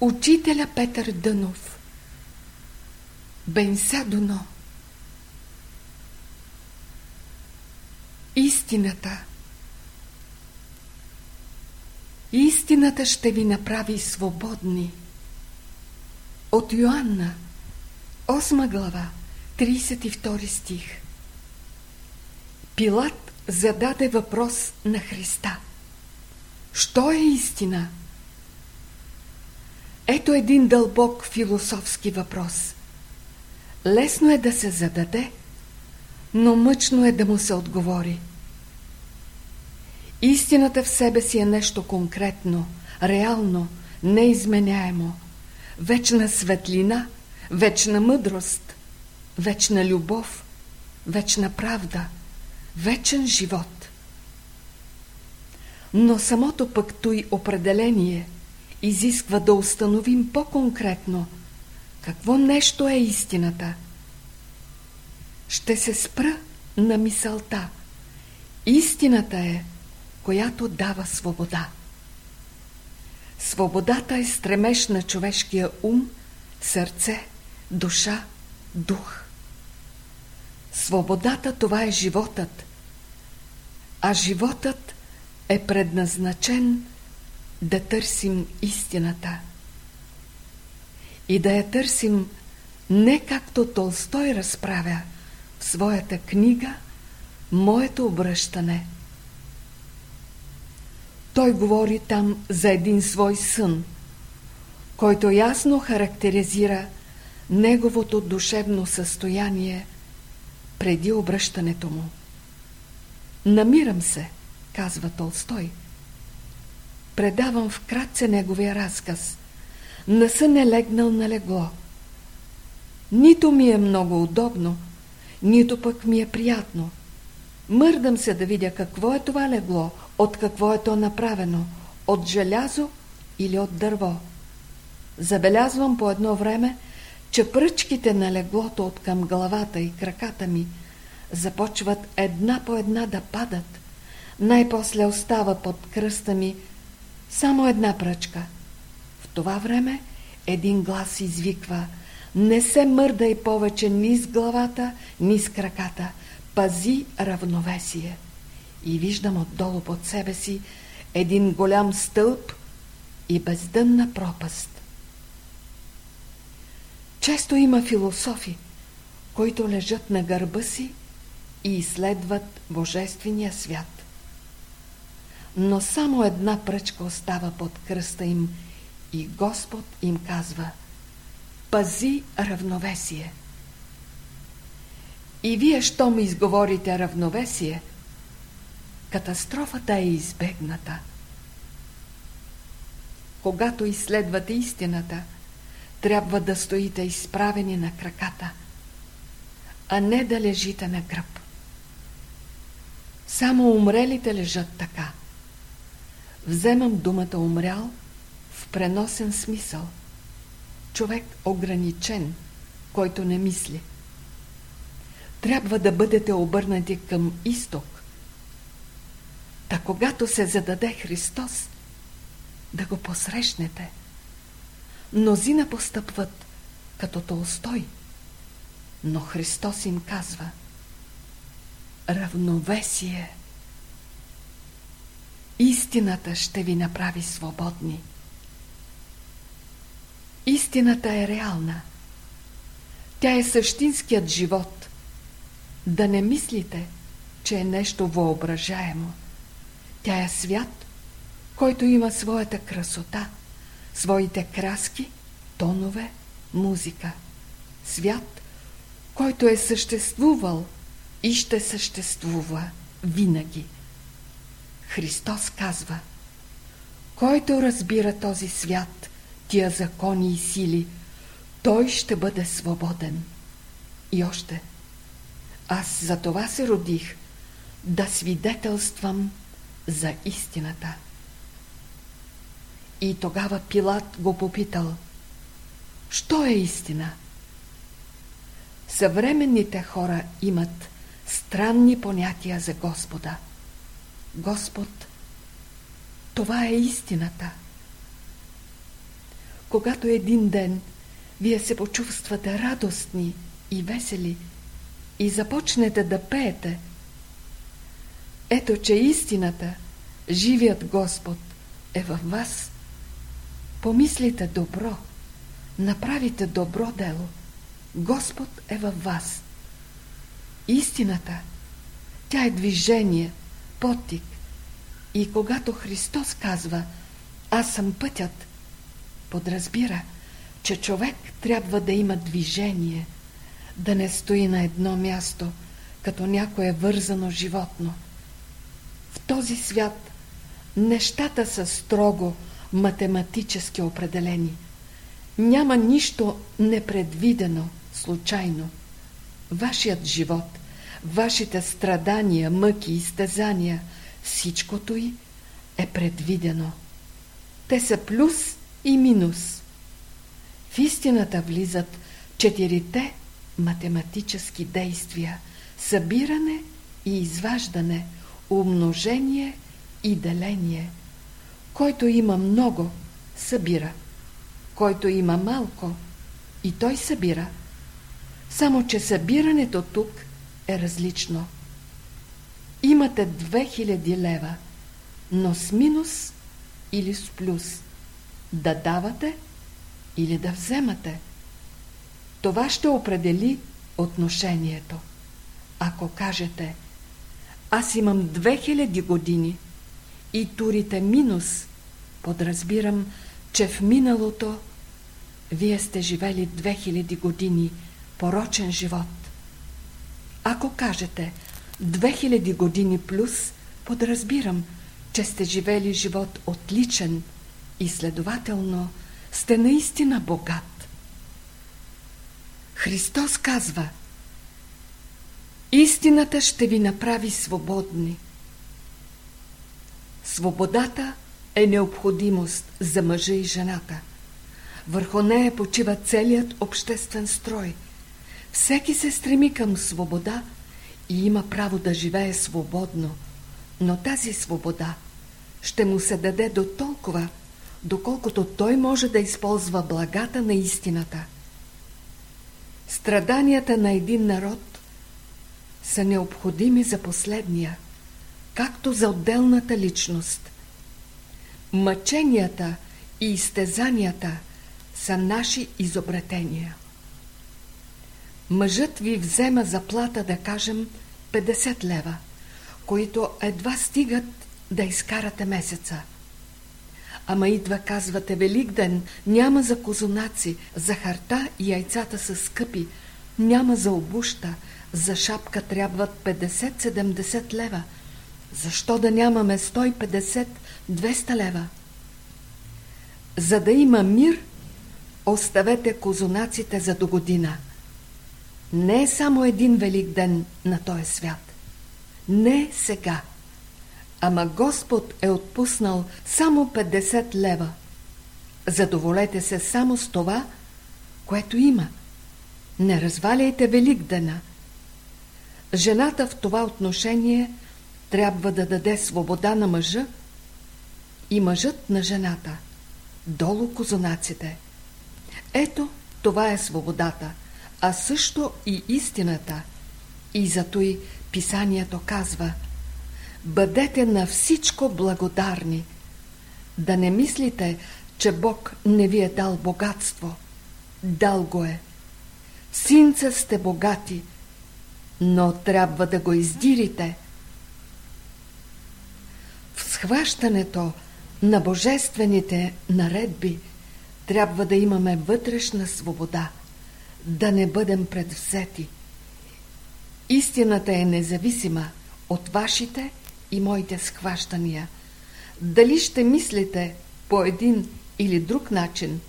Учителя Петър Дънов Бенса Дуно Истината Истината ще ви направи свободни. От Йоанна, 8 глава, 32 стих. Пилат зададе въпрос на Христа. Що е истина? Ето един дълбок философски въпрос. Лесно е да се зададе, но мъчно е да му се отговори. Истината в себе си е нещо конкретно, реално, неизменяемо, вечна светлина, вечна мъдрост, вечна любов, вечна правда, вечен живот. Но самото пък той определение изисква да установим по-конкретно какво нещо е истината. Ще се спра на мисълта. Истината е, която дава свобода. Свободата е стремеж на човешкия ум, сърце, душа, дух. Свободата това е животът, а животът е предназначен да търсим истината. И да я търсим не както Толстой разправя в своята книга «Моето обръщане», той говори там за един свой сън, който ясно характеризира неговото душевно състояние преди обръщането му. Намирам се, казва Толстой. Предавам вкратце неговия разказ. На сън е легнал на легло. Нито ми е много удобно, нито пък ми е приятно. Мърдам се да видя какво е това легло, от какво е то направено? От желязо или от дърво? Забелязвам по едно време, че пръчките на леглото от към главата и краката ми започват една по една да падат. Най-после остава под кръста ми само една пръчка. В това време един глас извиква Не се мърдай повече ни с главата, ни с краката. Пази равновесие и виждам отдолу под себе си един голям стълб и бездънна пропаст. Често има философи, които лежат на гърба си и изследват Божествения свят. Но само една пръчка остава под кръста им и Господ им казва Пази равновесие. И вие, що ми изговорите равновесие – катастрофата е избегната. Когато изследвате истината, трябва да стоите изправени на краката, а не да лежите на гръб. Само умрелите лежат така. Вземам думата умрял в преносен смисъл. Човек ограничен, който не мисли. Трябва да бъдете обърнати към изток, Та когато се зададе Христос, да го посрещнете. Мнозина постъпват като Толстой, но Христос им казва равновесие. Истината ще ви направи свободни. Истината е реална. Тя е същинският живот. Да не мислите, че е нещо въображаемо. Тя е свят, който има своята красота, своите краски, тонове, музика. Свят, който е съществувал и ще съществува винаги. Христос казва Който разбира този свят, тия закони и сили, той ще бъде свободен. И още, аз за това се родих, да свидетелствам за истината. И тогава Пилат го попитал, що е истина? Съвременните хора имат странни понятия за Господа. Господ, това е истината. когато един ден вие се почувствате радостни и весели и започнете да пеете, ето, че истината, живият Господ е във вас. Помислите добро, направите добро дело. Господ е във вас. Истината, тя е движение, потик. И когато Христос казва «Аз съм пътят», подразбира, че човек трябва да има движение, да не стои на едно място, като някое вързано животно. В този свят нещата са строго математически определени. Няма нищо непредвидено, случайно. Вашият живот, вашите страдания, мъки, изтезания, всичкото й е предвидено. Те са плюс и минус. В истината влизат четирите математически действия – събиране и изваждане, умножение и деление. Който има много, събира. Който има малко, и той събира. Само, че събирането тук е различно. Имате 2000 лева, но с минус или с плюс. Да давате или да вземате. Това ще определи отношението. Ако кажете, аз имам 2000 години и турите минус, подразбирам, че в миналото вие сте живели 2000 години порочен живот. Ако кажете 2000 години плюс, подразбирам, че сте живели живот отличен и следователно сте наистина богат. Христос казва Истината ще ви направи свободни. Свободата е необходимост за мъжа и жената. Върху нея почива целият обществен строй. Всеки се стреми към свобода и има право да живее свободно, но тази свобода ще му се даде до толкова, доколкото той може да използва благата на истината. Страданията на един народ са необходими за последния, както за отделната личност. Мъченията и изтезанията са наши изобретения. Мъжът ви взема заплата, да кажем, 50 лева, които едва стигат да изкарате месеца. Ама идва, казвате, Велик ден, няма за козунаци, за харта и яйцата са скъпи, няма за обуща, за шапка трябват 50-70 лева. Защо да нямаме 150-200 лева? За да има мир, оставете козунаците за до година. Не е само един велик ден на този свят. Не сега. Ама Господ е отпуснал само 50 лева. Задоволете се само с това, което има. Не разваляйте велик дена. Жената в това отношение трябва да даде свобода на мъжа и мъжът на жената. Долу козунаците. Ето, това е свободата, а също и истината. И зато и писанието казва Бъдете на всичко благодарни. Да не мислите, че Бог не ви е дал богатство. Дал го е. Синца сте богати, но трябва да го издирите. В схващането на божествените наредби трябва да имаме вътрешна свобода, да не бъдем предвзети. Истината е независима от вашите и моите схващания. Дали ще мислите по един или друг начин,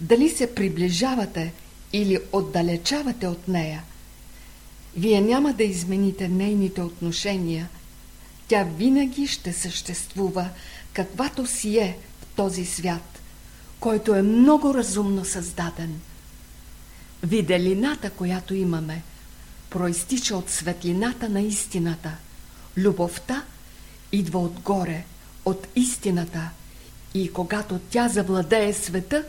дали се приближавате или отдалечавате от нея, вие няма да измените нейните отношения. Тя винаги ще съществува, каквато си е в този свят, който е много разумно създаден. Виделината, която имаме, проистича от светлината на истината. Любовта идва отгоре, от истината и когато тя завладее света,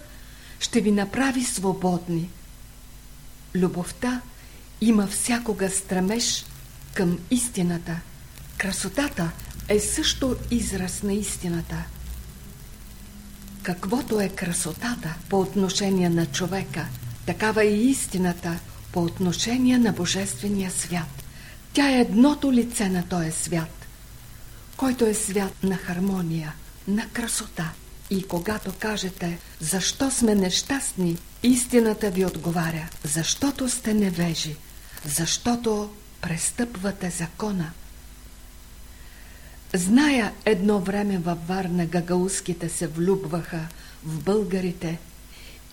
ще ви направи свободни. Любовта има всякога стремеж към истината. Красотата е също израз на истината. Каквото е красотата по отношение на човека, такава е истината по отношение на Божествения свят. Тя е едното лице на този свят, който е свят на хармония, на красота. И когато кажете, защо сме нещастни, истината ви отговаря, защото сте невежи, защото престъпвате закона. Зная едно време във Варна гагауските се влюбваха в българите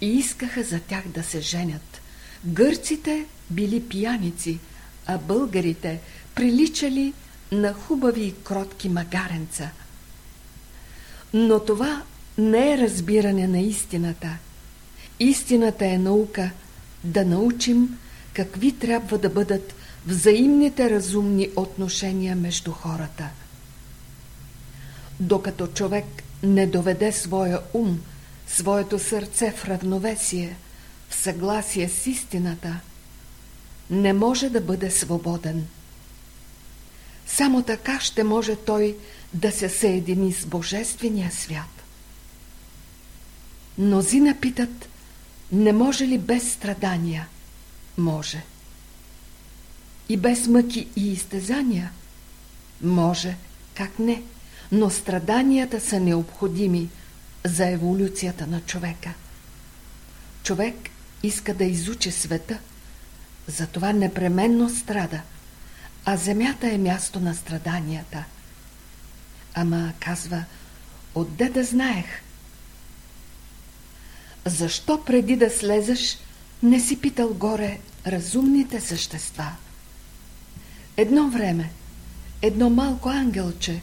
и искаха за тях да се женят. Гърците били пияници, а българите приличали на хубави и кротки магаренца. Но това не е разбиране на истината. Истината е наука да научим какви трябва да бъдат взаимните разумни отношения между хората. Докато човек не доведе своя ум, своето сърце в равновесие, в съгласие с истината, не може да бъде свободен. Само така ще може той да се съедини с Божествения свят. Мнозина питат, не може ли без страдания? Може. И без мъки и изтезания? Може, как не? Но страданията са необходими за еволюцията на човека. Човек иска да изучи света, затова непременно страда, а земята е място на страданията. Ама, казва, отде да знаех – защо преди да слезеш не си питал горе разумните същества? Едно време, едно малко ангелче,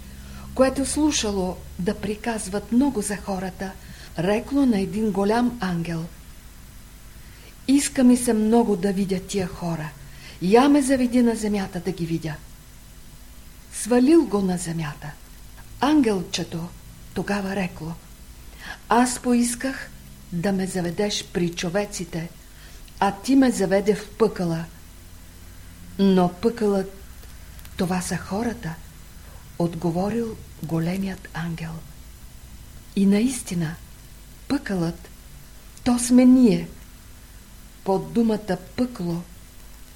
което слушало да приказват много за хората, рекло на един голям ангел. Иска ми се много да видя тия хора. Я ме заведи на земята да ги видя. Свалил го на земята. Ангелчето тогава рекло. Аз поисках да ме заведеш при човеците, а ти ме заведе в пъкъла. Но пъкълът, това са хората, отговорил големият ангел. И наистина, пъкълът, то сме ние. Под думата пъкло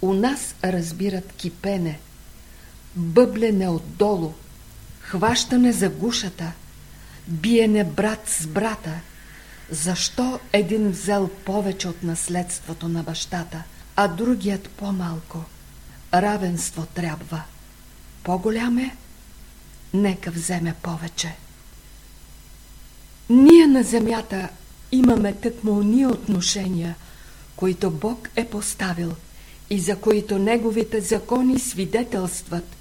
у нас разбират кипене, бъблене отдолу, хващане за гушата, биене брат с брата – защо един взел повече от наследството на бащата, а другият по-малко? Равенство трябва. По-голям е, нека вземе повече. Ние на земята имаме тъкмо уния отношения, които Бог е поставил и за които Неговите закони свидетелстват.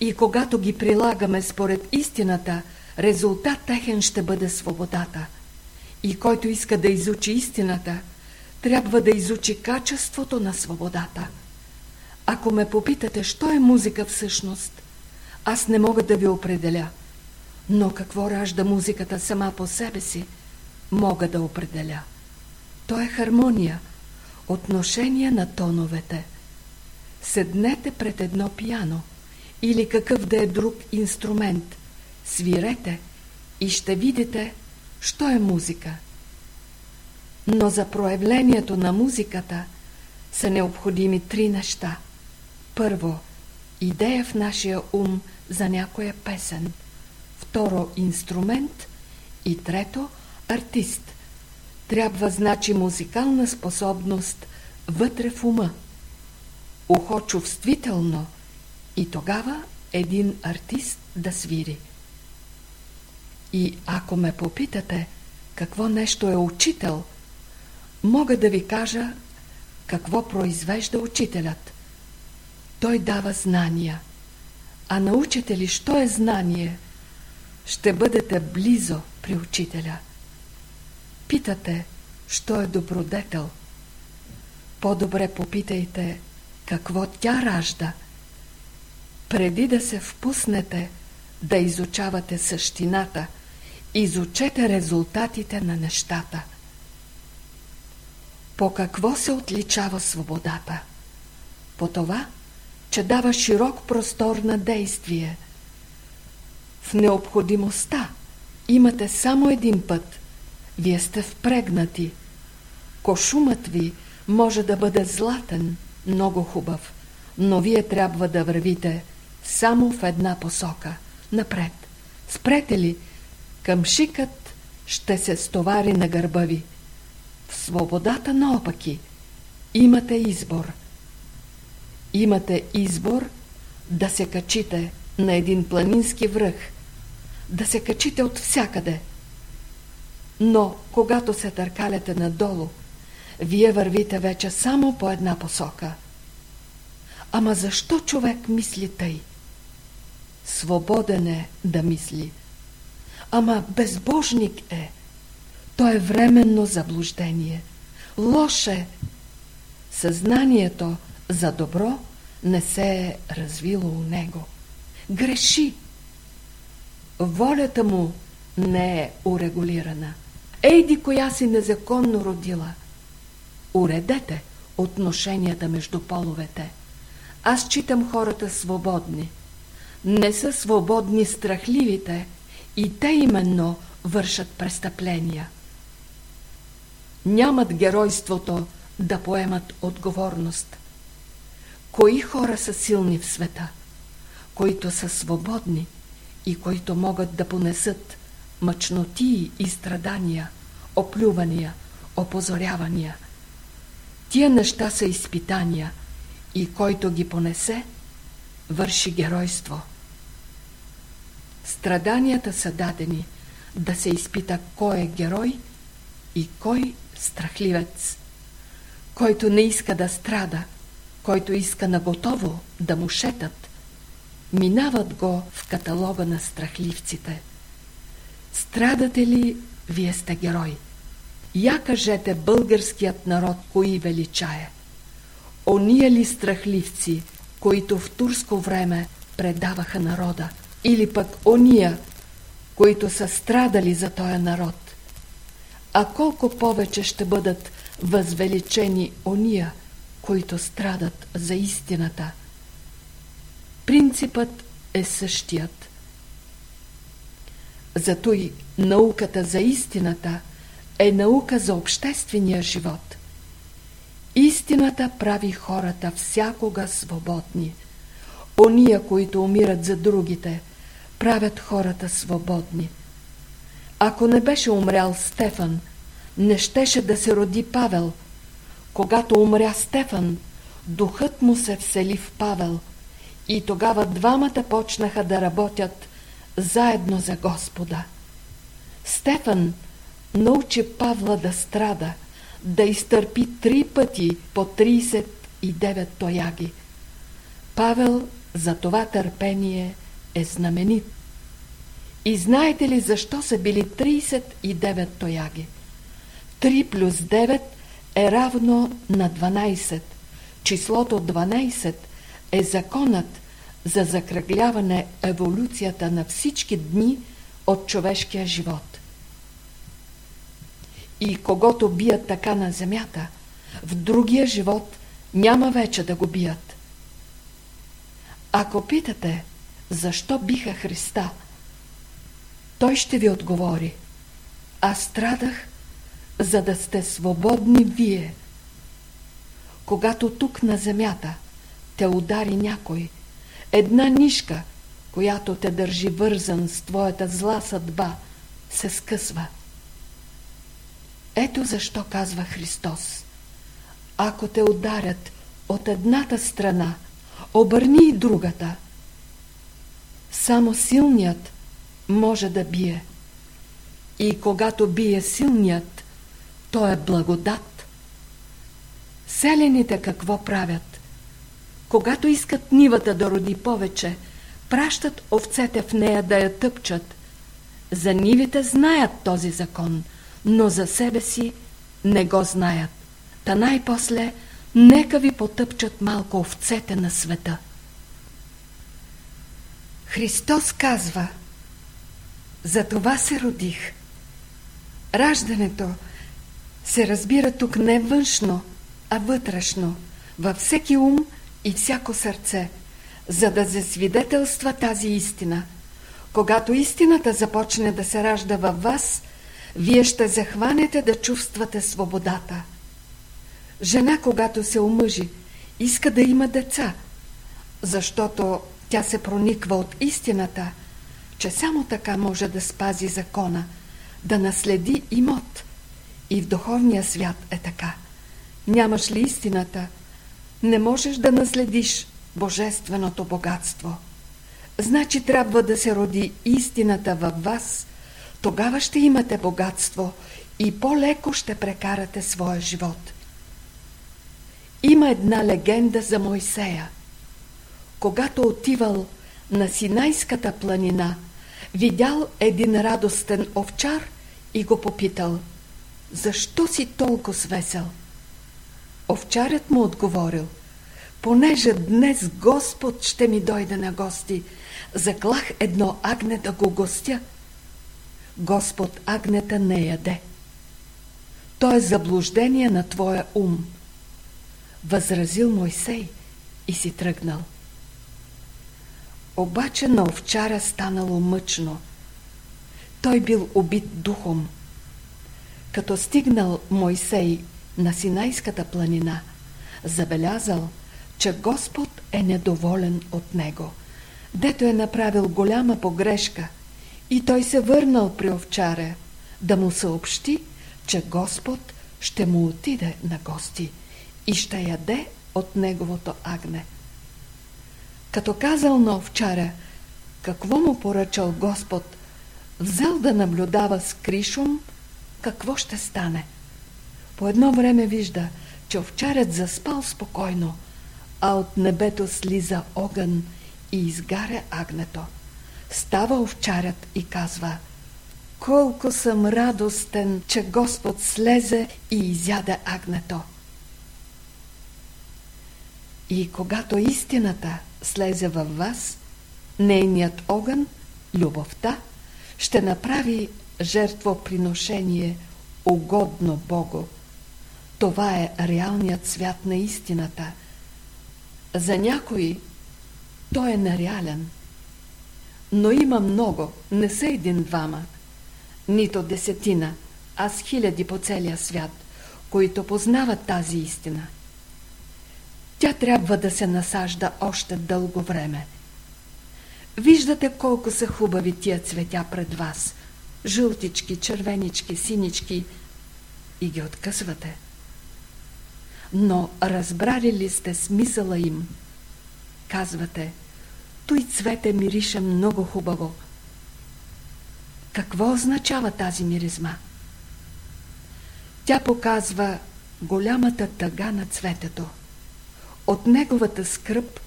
И когато ги прилагаме според истината, резултат техен ще бъде свободата – и който иска да изучи истината, трябва да изучи качеството на свободата. Ако ме попитате, що е музика всъщност, аз не мога да ви определя. Но какво ражда музиката сама по себе си, мога да определя. То е хармония, отношение на тоновете. Седнете пред едно пияно или какъв да е друг инструмент, свирете и ще видите, Що е музика? Но за проявлението на музиката са необходими три неща. Първо, идея в нашия ум за някоя песен. Второ, инструмент. И трето, артист. Трябва значи музикална способност вътре в ума. Ухо чувствително и тогава един артист да свири. И ако ме попитате какво нещо е учител, мога да ви кажа какво произвежда учителят. Той дава знания. А научите ли, що е знание, ще бъдете близо при учителя. Питате, що е добродетел. По-добре попитайте, какво тя ражда. Преди да се впуснете да изучавате същината – Изучете резултатите на нещата. По какво се отличава свободата? По това, че дава широк простор на действие. В необходимостта имате само един път. Вие сте впрегнати. Кошумът ви може да бъде златен, много хубав, но вие трябва да вървите само в една посока, напред. Спрете ли, къмшикът ще се стовари на гърба ви. В свободата наопаки имате избор. Имате избор да се качите на един планински връх, да се качите от всякъде. Но, когато се търкаляте надолу, вие вървите вече само по една посока. Ама защо човек мисли тъй? Свободен е да мисли. Ама безбожник е. То е временно заблуждение. Лош е. Съзнанието за добро не се е развило у него. Греши. Волята му не е урегулирана. Ейди коя си незаконно родила. Уредете отношенията между половете. Аз читам хората свободни. Не са свободни страхливите и те именно вършат престъпления. Нямат геройството да поемат отговорност. Кои хора са силни в света? Които са свободни и които могат да понесат мъчноти и страдания, оплювания, опозорявания. Тия неща са изпитания и който ги понесе, върши геройство. Страданията са дадени да се изпита кой е герой и кой страхливец. Който не иска да страда, който иска на готово да му шетат, минават го в каталога на страхливците. Страдате ли, вие сте герой? Я кажете българският народ, кои величае. Ония ли страхливци, които в турско време предаваха народа, или пък ония, които са страдали за този народ. А колко повече ще бъдат възвеличени ония, които страдат за истината. Принципът е същият. Зато и науката за истината е наука за обществения живот. Истината прави хората всякога свободни. Ония, които умират за другите, правят хората свободни. Ако не беше умрял Стефан, не щеше да се роди Павел. Когато умря Стефан, духът му се всели в Павел и тогава двамата почнаха да работят заедно за Господа. Стефан научи Павла да страда, да изтърпи три пъти по 39 тояги. Павел за това търпение е знаменит. И знаете ли защо са били 39 тояги? 3 плюс 9 е равно на 12. Числото 12 е законът за закръгляване еволюцията на всички дни от човешкия живот. И когато бият така на земята, в другия живот няма вече да го бият. Ако питате, защо биха Христа, той ще ви отговори. Аз страдах, за да сте свободни вие. Когато тук на земята те удари някой, една нишка, която те държи вързан с твоята зла съдба, се скъсва. Ето защо казва Христос. Ако те ударят от едната страна, обърни и другата. Само силният може да бие. И когато бие силният, то е благодат. Селените какво правят? Когато искат нивата да роди повече, пращат овцете в нея да я тъпчат. За нивите знаят този закон, но за себе си не го знаят. Та най-после нека ви потъпчат малко овцете на света. Христос казва За това се родих. Раждането се разбира тук не външно, а вътрешно, във всеки ум и всяко сърце, за да засвидетелства тази истина. Когато истината започне да се ражда във вас, вие ще захванете да чувствате свободата. Жена, когато се омъжи, иска да има деца, защото тя се прониква от истината, че само така може да спази закона, да наследи имот. И в духовния свят е така. Нямаш ли истината, не можеш да наследиш божественото богатство. Значи трябва да се роди истината във вас, тогава ще имате богатство и по-леко ще прекарате своя живот. Има една легенда за Мойсея. Когато отивал на Синайската планина, видял един радостен овчар и го попитал «Защо си толкова свесел?» Овчарят му отговорил «Понеже днес Господ ще ми дойде на гости, заклах едно агне да го гостя». Господ агнета не яде. То е заблуждение на твоя ум. Възразил Мойсей и си тръгнал. Обаче на овчара станало мъчно. Той бил убит духом. Като стигнал Мойсей на Синайската планина, забелязал, че Господ е недоволен от него, дето е направил голяма погрешка и той се върнал при овчаря да му съобщи, че Господ ще му отиде на гости и ще яде от неговото агне. Като казал на овчаря, какво му поръчал Господ, взел да наблюдава с кришум, какво ще стане. По едно време вижда, че овчарят заспал спокойно, а от небето слиза огън и изгаря агнето. Става овчарят и казва Колко съм радостен, че Господ слезе и изяде агнето. И когато истината слезе във вас, нейният огън, любовта, ще направи жертвоприношение угодно Богу. Това е реалният свят на истината. За някои той е нереален. Но има много, не са един-двама, нито десетина, а с хиляди по целия свят, които познават тази истина. Тя трябва да се насажда още дълго време. Виждате колко са хубави тия цветя пред вас. Жълтички, червенички, синички. И ги откъсвате. Но разбрали ли сте смисъла им? Казвате, той цвете мирише много хубаво. Какво означава тази миризма? Тя показва голямата тъга на цветето. От неговата скръп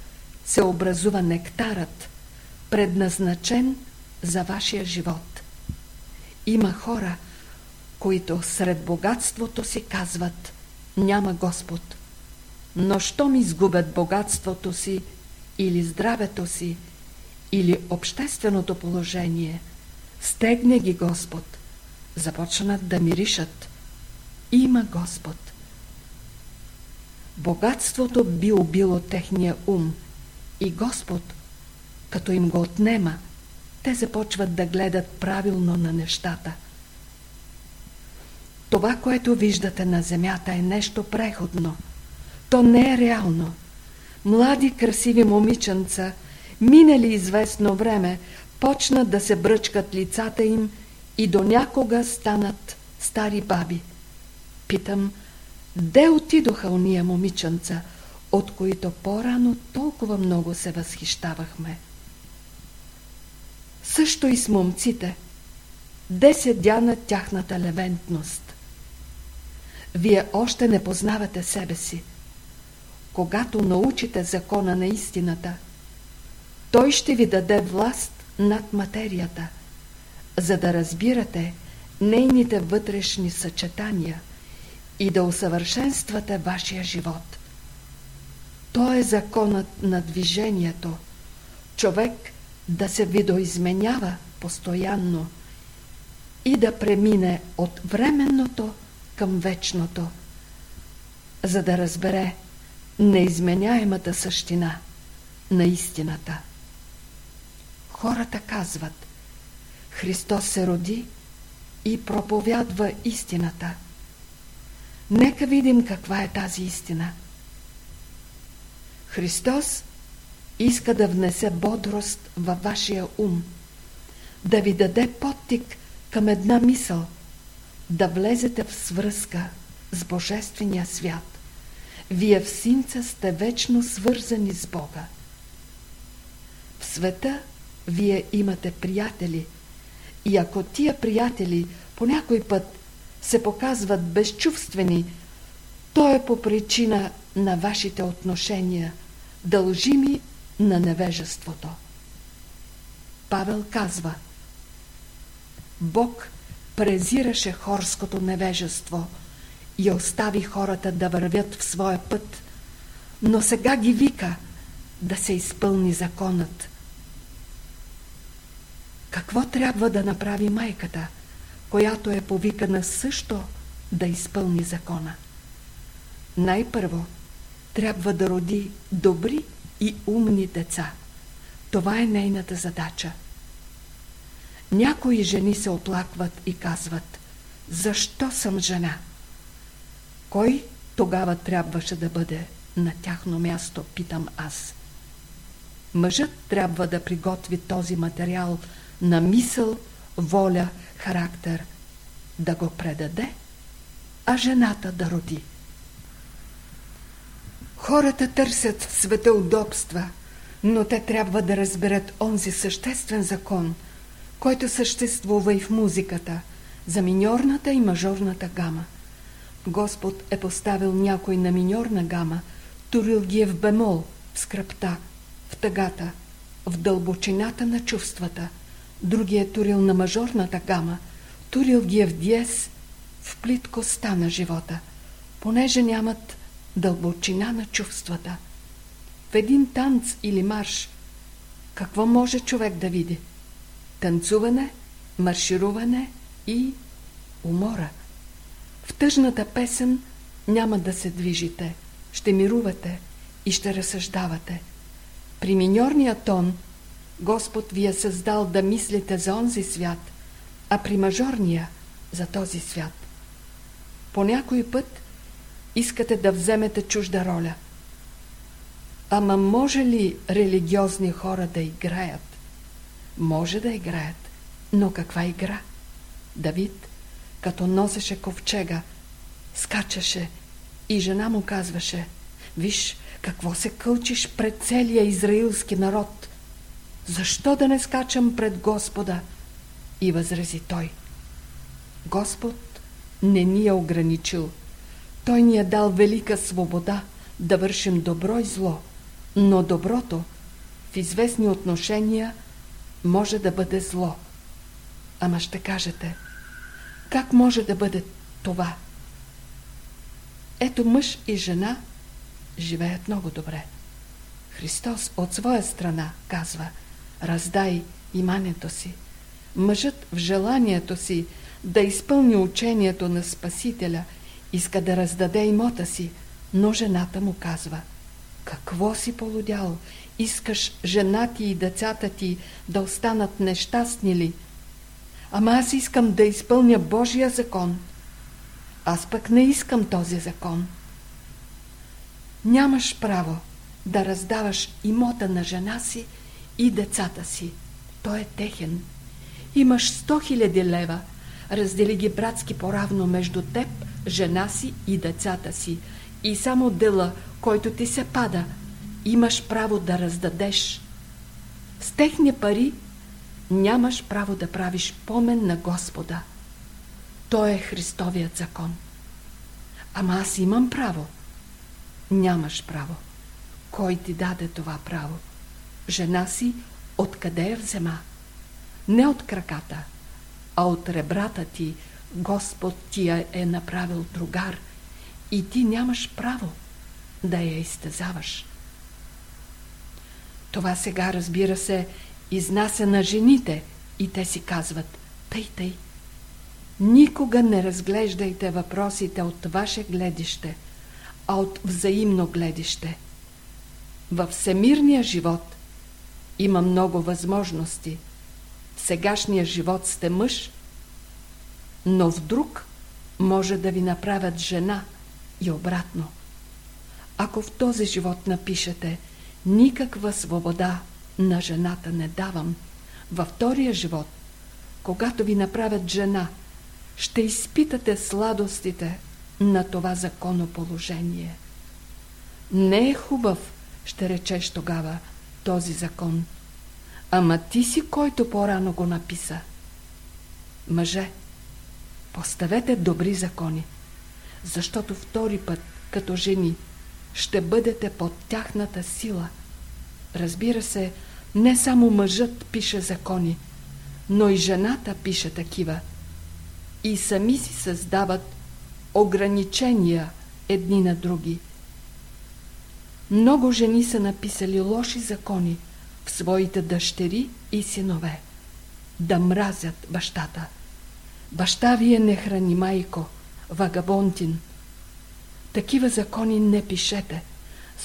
се образува нектарът, предназначен за вашия живот. Има хора, които сред богатството си казват няма Господ. Но щом изгубят богатството си или здравето си, или общественото положение, стегне ги Господ, започнат да миришат. Има Господ. Богатството би убило техния ум и Господ, като им го отнема, те започват да гледат правилно на нещата. Това, което виждате на земята е нещо преходно. То не е реално. Млади, красиви момиченца, минали известно време, почнат да се бръчкат лицата им и до някога станат стари баби. Питам, Де отидоха уния момиченца, от които по-рано толкова много се възхищавахме? Също и с момците. Де седя на тяхната левентност? Вие още не познавате себе си. Когато научите закона на истината, той ще ви даде власт над материята, за да разбирате нейните вътрешни съчетания – и да усъвършенствате вашия живот. То е законът на движението. Човек да се видоизменява постоянно и да премине от временното към вечното, за да разбере неизменяемата същина на истината. Хората казват Христос се роди и проповядва истината. Нека видим каква е тази истина. Христос иска да внесе бодрост във вашия ум, да ви даде подтик към една мисъл, да влезете в свръзка с Божествения свят. Вие в синца сте вечно свързани с Бога. В света вие имате приятели и ако тия приятели по някой път се показват безчувствени, то е по причина на вашите отношения, дължими на невежеството. Павел казва Бог презираше хорското невежество и остави хората да вървят в своя път, но сега ги вика да се изпълни законът. Какво трябва да направи майката, която е повикана също да изпълни закона? Най-първо трябва да роди добри и умни деца. Това е нейната задача. Някои жени се оплакват и казват Защо съм жена? Кой тогава трябваше да бъде на тяхно място, питам аз. Мъжът трябва да приготви този материал на мисъл, воля, характер, да го предаде, а жената да роди. Хората търсят в света удобства, но те трябва да разберат онзи съществен закон, който съществува и в музиката, за миньорната и мажорната гама. Господ е поставил някой на миньорна гама, турил ги е в бемол, в скръпта, в тъгата, в дълбочината на чувствата. Другия е турил на мажорната гама, турил ги е в диез, в плиткостта на живота, понеже нямат дълбочина на чувствата. В един танц или марш, какво може човек да види? Танцуване, маршируване и умора. В тъжната песен няма да се движите, ще мирувате и ще разсъждавате. При миньорния тон Господ ви е създал да мислите за онзи свят, а при мажорния за този свят. По някой път искате да вземете чужда роля. Ама може ли религиозни хора да играят? Може да играят, но каква игра? Давид, като носеше ковчега, скачаше и жена му казваше Виж, какво се кълчиш пред целия израилски народ? Защо да не скачам пред Господа? И възрази той. Господ не ни е ограничил – той ни е дал велика свобода да вършим добро и зло, но доброто в известни отношения може да бъде зло. Ама ще кажете, как може да бъде това? Ето мъж и жена живеят много добре. Христос от своя страна казва, раздай имането си. Мъжът в желанието си да изпълни учението на Спасителя – иска да раздаде имота си, но жената му казва Какво си полудял? Искаш жена ти и децата ти да останат нещастни ли? Ама аз искам да изпълня Божия закон. Аз пък не искам този закон. Нямаш право да раздаваш имота на жена си и децата си. Той е техен. Имаш 100 000 лева. Раздели ги братски поравно между теб жена си и децата си и само дела, който ти се пада, имаш право да раздадеш. С техни пари нямаш право да правиш помен на Господа. Той е Христовият закон. Ама аз имам право. Нямаш право. Кой ти даде това право? Жена си откъде я взема? Не от краката, а от ребрата ти, Господ ти я е направил другар и ти нямаш право да я изтезаваш. Това сега, разбира се, изнася на жените и те си казват, тъй, тъй. Никога не разглеждайте въпросите от ваше гледище, а от взаимно гледище. Във всемирния живот има много възможности. Сегашния живот сте мъж, но в друг може да ви направят жена и обратно. Ако в този живот напишете никаква свобода на жената не давам, във втория живот, когато ви направят жена, ще изпитате сладостите на това законоположение. Не е хубав, ще речеш тогава, този закон. Ама ти си, който по-рано го написа. Мъже, поставете добри закони, защото втори път, като жени, ще бъдете под тяхната сила. Разбира се, не само мъжът пише закони, но и жената пише такива. И сами си създават ограничения едни на други. Много жени са написали лоши закони в своите дъщери и синове. Да мразят бащата. Баща ви е не храни майко, вагабонтин. Такива закони не пишете,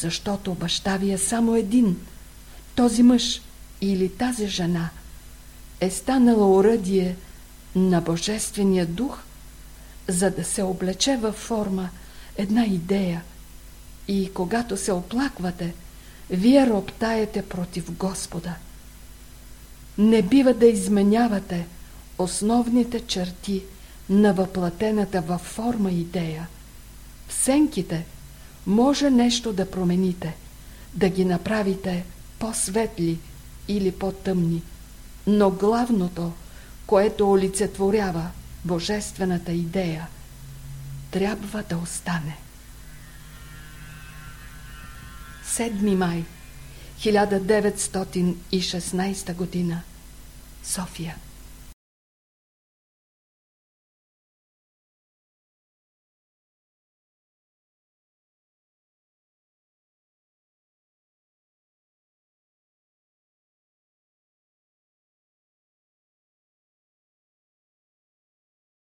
защото баща ви е само един. Този мъж или тази жена е станала уръдие на Божествения дух, за да се облече във форма една идея. И когато се оплаквате, вие роптаете против Господа. Не бива да изменявате основните черти на въплатената във форма идея. В сенките може нещо да промените, да ги направите по-светли или по-тъмни, но главното, което олицетворява божествената идея, трябва да остане. 7 май 1916 година. София